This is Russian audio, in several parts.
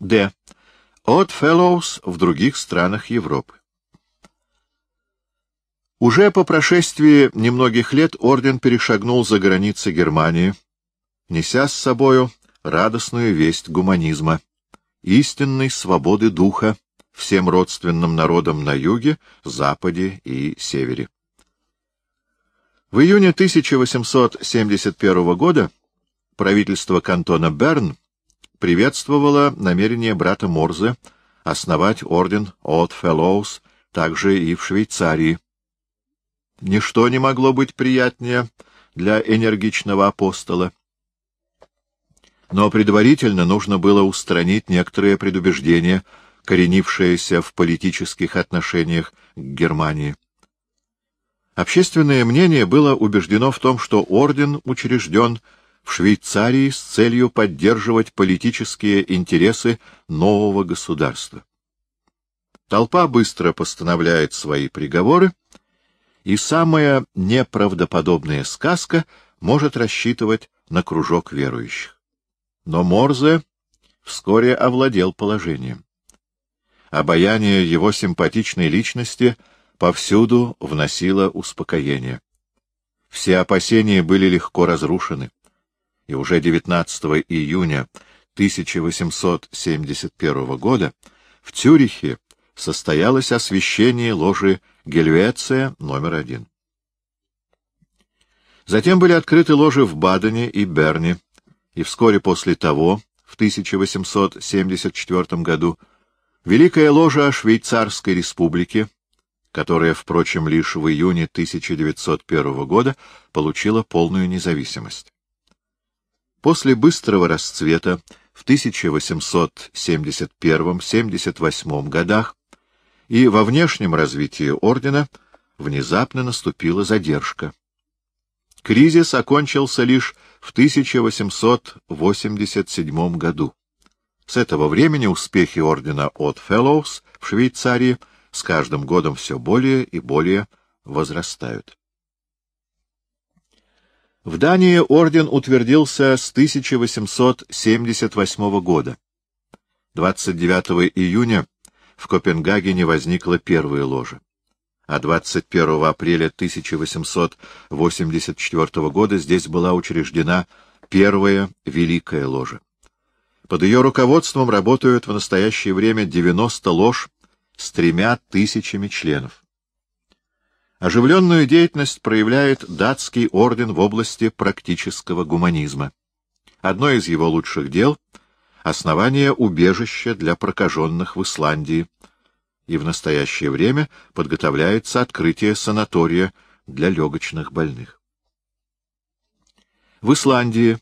Д. От Fellows в других странах Европы. Уже по прошествии немногих лет орден перешагнул за границы Германии, неся с собою радостную весть гуманизма, истинной свободы духа всем родственным народам на юге, западе и севере. В июне 1871 года правительство кантона Берн приветствовало намерение брата Морзе основать орден Odd Fellows также и в Швейцарии, Ничто не могло быть приятнее для энергичного апостола. Но предварительно нужно было устранить некоторые предубеждения, коренившиеся в политических отношениях к Германии. Общественное мнение было убеждено в том, что орден учрежден Швейцарии с целью поддерживать политические интересы нового государства. Толпа быстро постановляет свои приговоры, и самая неправдоподобная сказка может рассчитывать на кружок верующих. Но Морзе вскоре овладел положением. Обаяние его симпатичной личности повсюду вносило успокоение. Все опасения были легко разрушены, и уже 19 июня 1871 года в Цюрихе состоялось освящение ложи Гельвеция номер один. Затем были открыты ложи в Бадене и Берне, и вскоре после того, в 1874 году, Великая ложа Швейцарской республики, которая, впрочем, лишь в июне 1901 года получила полную независимость. После быстрого расцвета в 1871-78 годах и во внешнем развитии ордена внезапно наступила задержка. Кризис окончился лишь в 1887 году. С этого времени успехи ордена от Fellows в Швейцарии с каждым годом все более и более возрастают. В Дании орден утвердился с 1878 года. 29 июня в Копенгагене возникла первая ложа. А 21 апреля 1884 года здесь была учреждена первая Великая ложа. Под ее руководством работают в настоящее время 90 лож с тремя тысячами членов. Оживленную деятельность проявляет датский орден в области практического гуманизма. Одно из его лучших дел — основание убежища для прокаженных в Исландии, и в настоящее время подготовляется открытие санатория для легочных больных. В Исландии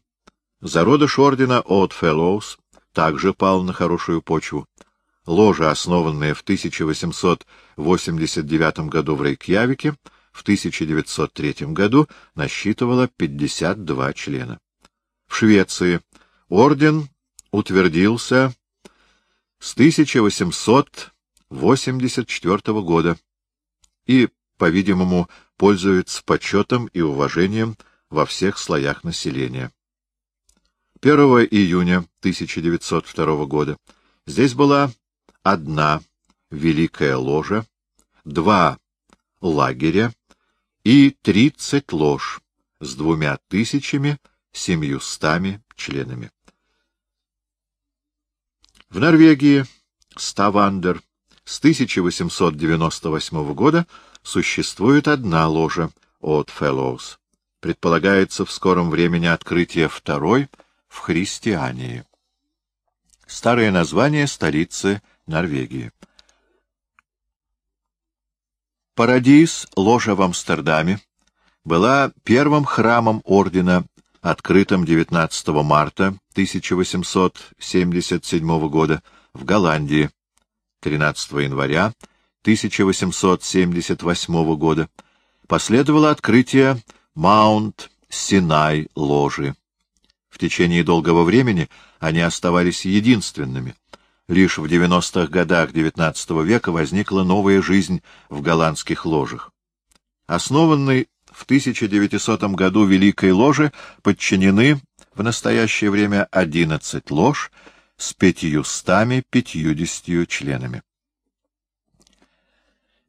зародыш ордена Odd Fellows также пал на хорошую почву. Ложа, основанная в 1889 году в Рейкьявике, в 1903 году насчитывала 52 члена. В Швеции орден утвердился с 1884 года и, по-видимому, пользуется почетом и уважением во всех слоях населения. 1 июня 1902 года здесь была одна великая ложа, два лагеря и тридцать лож с двумя тысячами семьюстами членами. В Норвегии Ставандер с 1898 года существует одна ложа от Fellows. Предполагается в скором времени открытие второй в Христиании. Старое название столицы Норвегии. Парадис, ложа в Амстердаме, была первым храмом ордена открытом 19 марта 1877 года в Голландии, 13 января 1878 года последовало открытие Маунт-Синай ложи. В течение долгого времени они оставались единственными. Лишь в 90-х годах XIX века возникла новая жизнь в голландских ложах. Основанный в 1900 году Великой Ложе подчинены в настоящее время 11 лож с пятьюстами пятьюдесятью членами.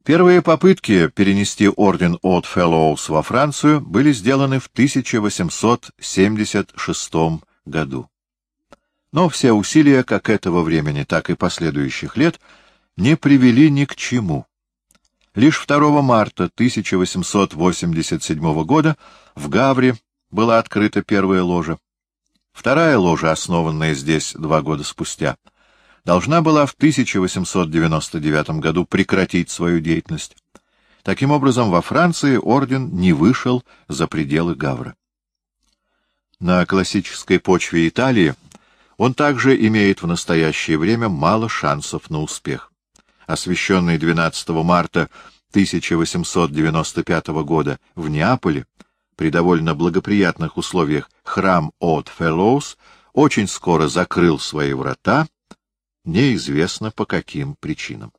Первые попытки перенести орден от Fellows во Францию были сделаны в 1876 году. Но все усилия как этого времени, так и последующих лет не привели ни к чему. Лишь 2 марта 1887 года в Гавре была открыта первая ложа. Вторая ложа, основанная здесь два года спустя, должна была в 1899 году прекратить свою деятельность. Таким образом, во Франции орден не вышел за пределы Гавра. На классической почве Италии он также имеет в настоящее время мало шансов на успех. Освященный 12 марта 1895 года в Неаполе, при довольно благоприятных условиях храм от Феллоус очень скоро закрыл свои врата, неизвестно по каким причинам.